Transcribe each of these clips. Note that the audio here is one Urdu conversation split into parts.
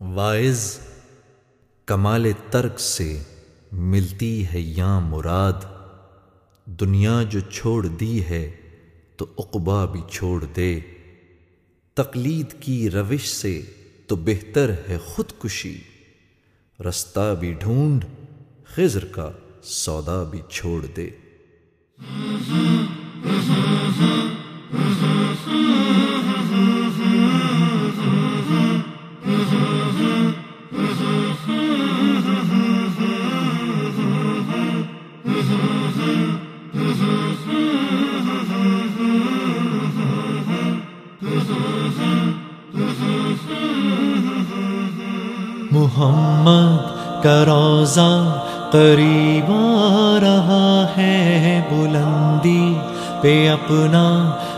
وائز کمال ترک سے ملتی ہے یا مراد، دنیا جو چھوڑ دی ہے تو اقبا بھی چھوڑ دے۔ تقلید کی روش سے تو بہتر ہے خودکشی۔ رستہ بھی ڈھونڈ، خضر کا سودا بھی چھوڑ دے۔ کا روزہ قریب آ رہا ہے بلندی پہ اپنا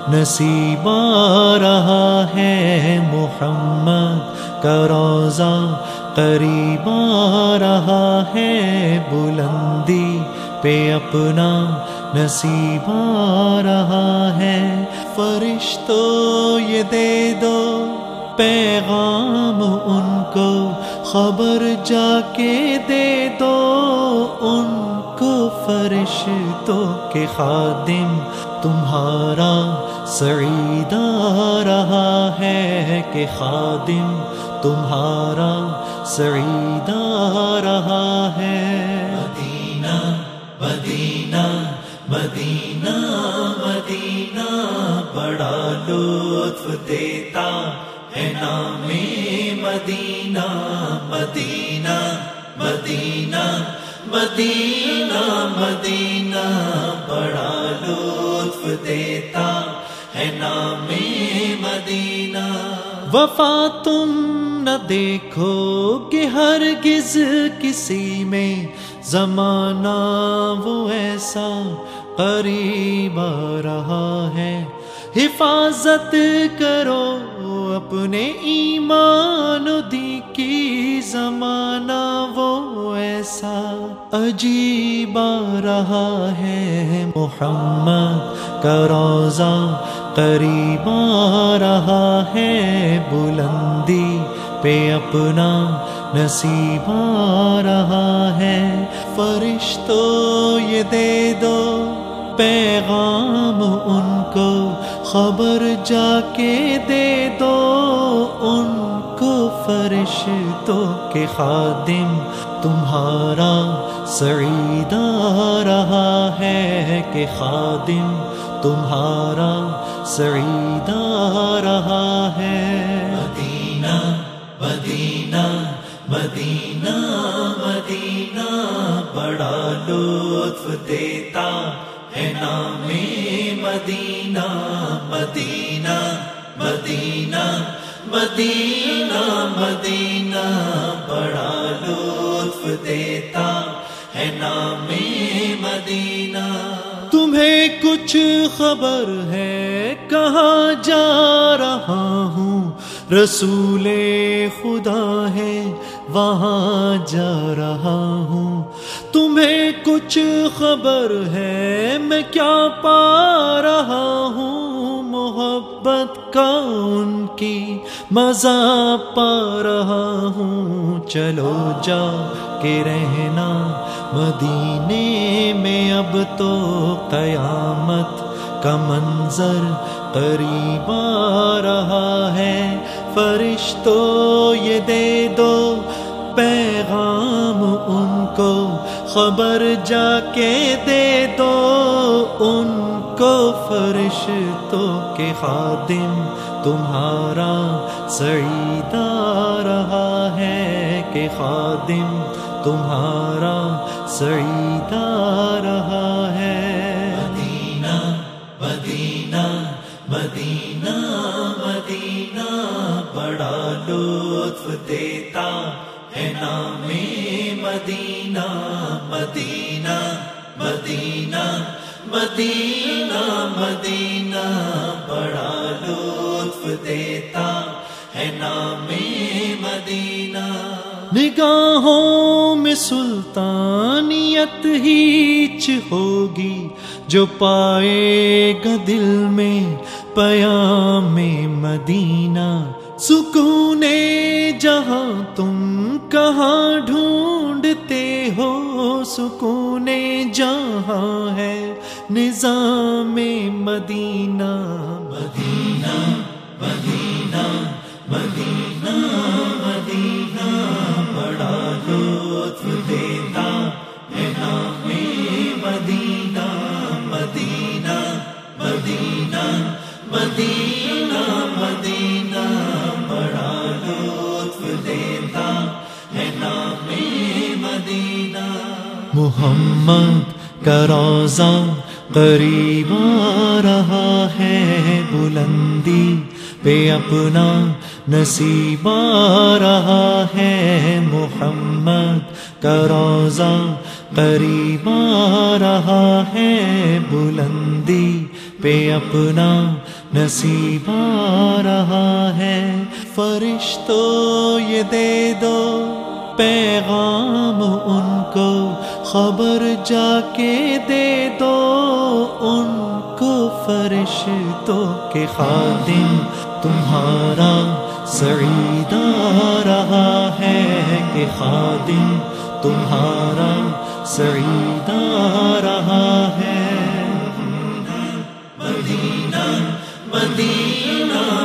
نصیب آ رہا ہے محمد کا روزہ قریب آ رہا ہے بلندی پہ اپنا نصیب آ رہا ہے فرشتو یہ دے دو پیغام ان کو خبر جا کے دے دو ان کو فرشتوں کے خادم۔ تمہارا سعید آ رہا ہے کہ خادم۔ تمہارا سعید آ رہا ہے۔ مدینہ مدینہ مدینہ مدینہ۔ بڑا لطف دیتا ہے نام مدینہ مدینہ مدینہ مدینہ مدینہ، بڑا لطف دیتا ہے نام مدینہ۔ وفا تم نہ دیکھو کہ ہرگز کسی میں زمانہ وہ ایسا قریب آ رہا ہے۔ حفاظت کرو اپنے ایمان دی کی زمانہ وہ ایسا عجیب رہا ہے محمد کا روزہ قریب آ رہا ہے بلندی پہ اپنا نصیب آ رہا ہے فرشتو یہ دے دو پیغام ان کو خبر جا کے دے دو ان کو فرشتوں کے خادم۔ تمہارا سعید آ رہا ہے کہ خادم۔ تمہارا سعید آ رہا ہے۔ مدینہ مدینہ مدینہ مدینہ۔ بڑا لطف دیتا ہے نام مدینہ۔ مدینہ مدینہ مدینہ مدینہ، بڑا لطف دیتا ہے نام مدینہ۔ تمہیں کچھ خبر ہے، کہاں جا رہا ہوں؟ رسول خدا ہے، وہاں جا رہا ہوں۔ تمہیں کچھ خبر ہے، میں کیا پا رہا ہوں؟ محبت کا ان کی مزہ پا رہا ہوں۔ چلو جا کے رہنا مدینے میں اب تو قیامت کا منظر قریب آ رہا ہے۔ فرشتو یہ دے دو پیغام، ان کو خبر جا کے دے دو۔ ان کو فرشتوں کے خادم تمہارا سعید آ رہا ہے کہ خادم تمہارا سعید آ رہا ہے۔ مدینہ مدینہ مدینہ مدینہ، بڑا لطف دیتا ہے نام مدینہ مدینہ مدینہ مدینہ مدینہ، بڑا لطف دیتا ہے نام مدینہ۔ نگاہوں میں سلطانیت ہیچ ہوگی، جو پائے گا دل میں پیام مدینہ۔ سکون جہاں تم کہاں ڈھونڈتے ہو، سکون جہاں ہے۔ نظام مدینہ مدینہ مدینہ مدینہ مدینہ بڑا لطف دیتا ہے نام مدینہ مدینہ مدینہ مدینہ مدینہ بڑا لطف دیتا ہے نام مدینہ محمد کا روزہ قریب آ رہا ہے بلندی پہ اپنا نصیب آ رہا ہے محمد کا روزہ قریب آ رہا ہے بلندی پہ اپنا نصیب آ رہا ہے فرشتو یہ دے دو پیغام ان کو، خبر جا کے دے دو ان کو فرشتوں کے خادم۔ تمہارا سعید آ رہا ہے کہ خادم۔ تمہارا سعید آ رہا ہے۔ مدینہ مدینہ مدینہ۔